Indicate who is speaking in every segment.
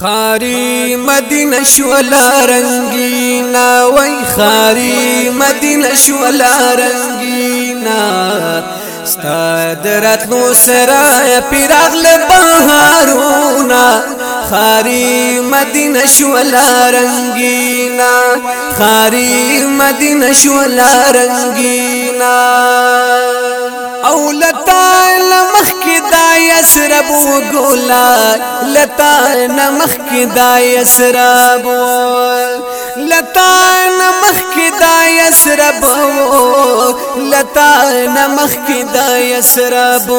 Speaker 1: خاری مدینه شولا رنگینا وای خاری مدینه شولا رنگینا ستاد راتلو سرای پیراغ له بهارونا خاری مدینه شولا رنگینا خاری مدینه شولا رنگینا اسرب وګولا لتا نمخ کې دا اسرب لتا نمخ کې دا اسرب لتا نمخ کې دا اسرب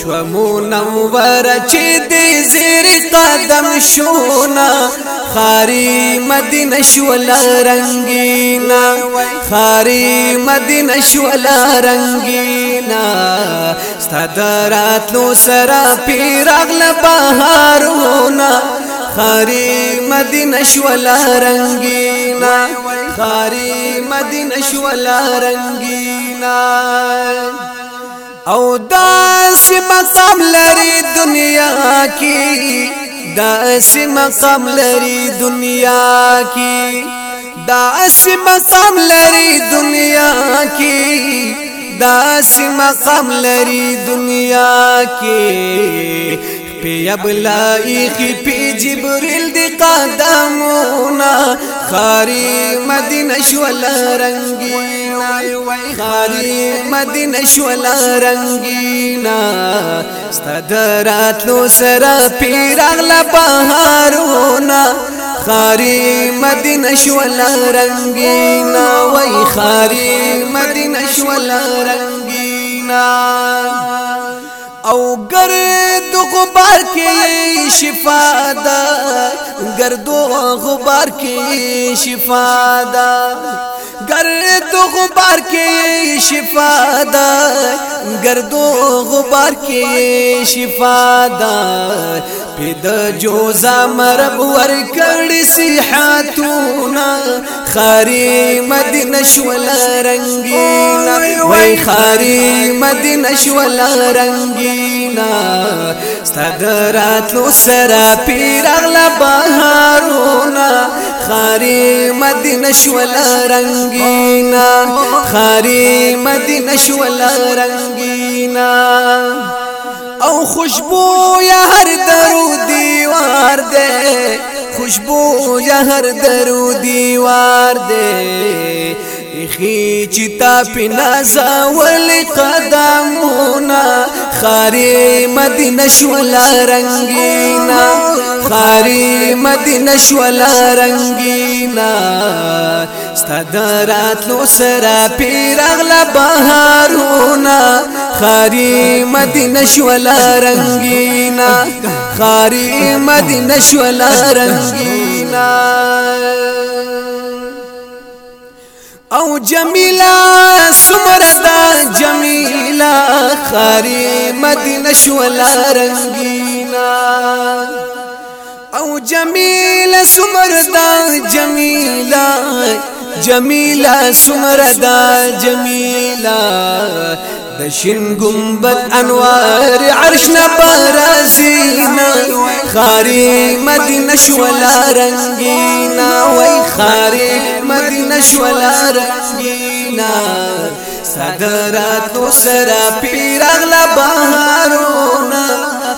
Speaker 1: شو مو نور چې دې زیر قدم شونا خاري مدینه شول رنگینا خاري مدینه شول رنگینا ستدرات لو سرا پیراغ لبهارونا خاری مدینه شولا رنگینا خاری مدینه شولا رنگینا او داس مقام لري دنیا کی داس مقام لري دنیا کی داس مقام لري دنیا کی داس مقام لري دنیا کې پی ابلائی کی پی جبریل دی قدمونا خاری مدینه شولا رنگینا خاری مدینه شولا رنگینا ستدرات لو سرا پی رغلا بہارونا خاری مدینه شولا رنگینا وی خاری مدینه شول رنگینا او گرد غبار کې شفا ده گرد غبار کې شفا ده گرد غبار کې شفا ده گرد غبار کې شفا ده پد جو زمر ور کړي صحتونه خاري مدینه شول رنگینا وای خاري مدینه شول رنگینا ستګرات لو سرا پیرغل بهارونا خاري مدینه شول رنگینا خاري مدینه شول رنگینا او خوشبو یا هر درو دیوار دے خوشبو یا هر درو دیوار دے خی چتا پنا زاول قدمونا خاری مدینه شولا رنگینا خاری مدینه شولا رنگینا ستدرات لو سرا پیرغلا بهارونا خاری مدینه شولا رنگینا خاری مدینه شولا رنگینا او جميلة سمردا جميلة خاري مدينه شولا رنگینا او جميلة سمردا جميلة جميلة سمردا جميلة د شین گنبد انوار عرش نه بارزینا خاري مدینه شولا رنگینا وای خاري مدینه شولا رنگینا صدرات وسرا پیرغلا بهارونا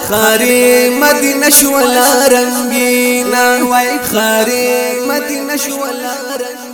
Speaker 1: خاري مدینه شولا رنگینا وای خاري مدینه شولا رنگینا